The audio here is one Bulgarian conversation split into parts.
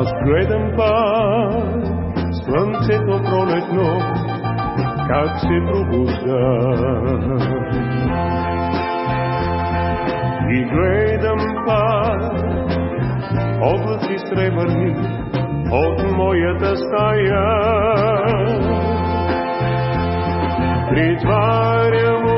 Аз гледам пак слънцето пролетно, как се пробужда. И гледам пак облаци сребърни от моята стая. Притварям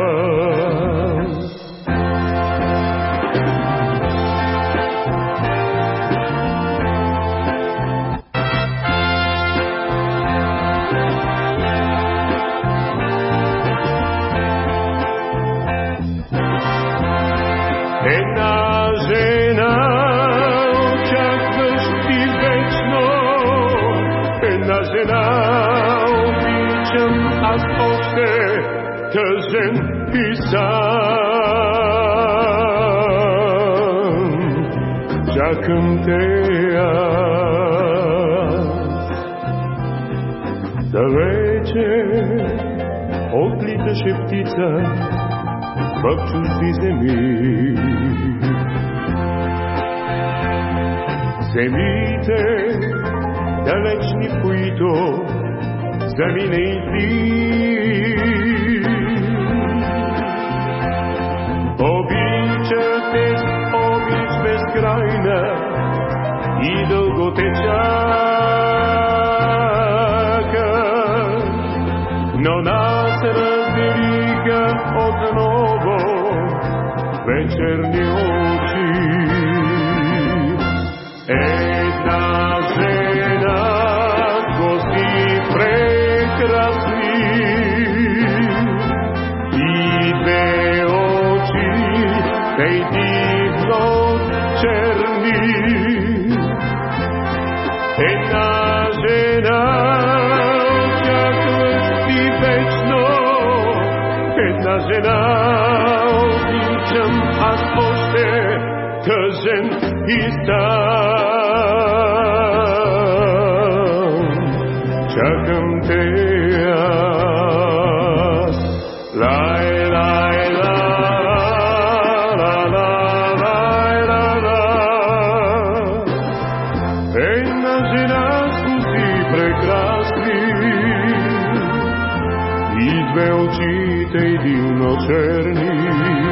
тъжен и сам. Чакам те аз. Далече отлиташе птица в чужди земи. Земите далечни, в които замине и ти. Обичате с обич безкрайна и дълго те чака, но нас разделиха отново вечерни очи. nejmídlo černý. Jedna žena ťa krstí večno, jedna žena obličem a spošte, kržem i. очите и дивно черни.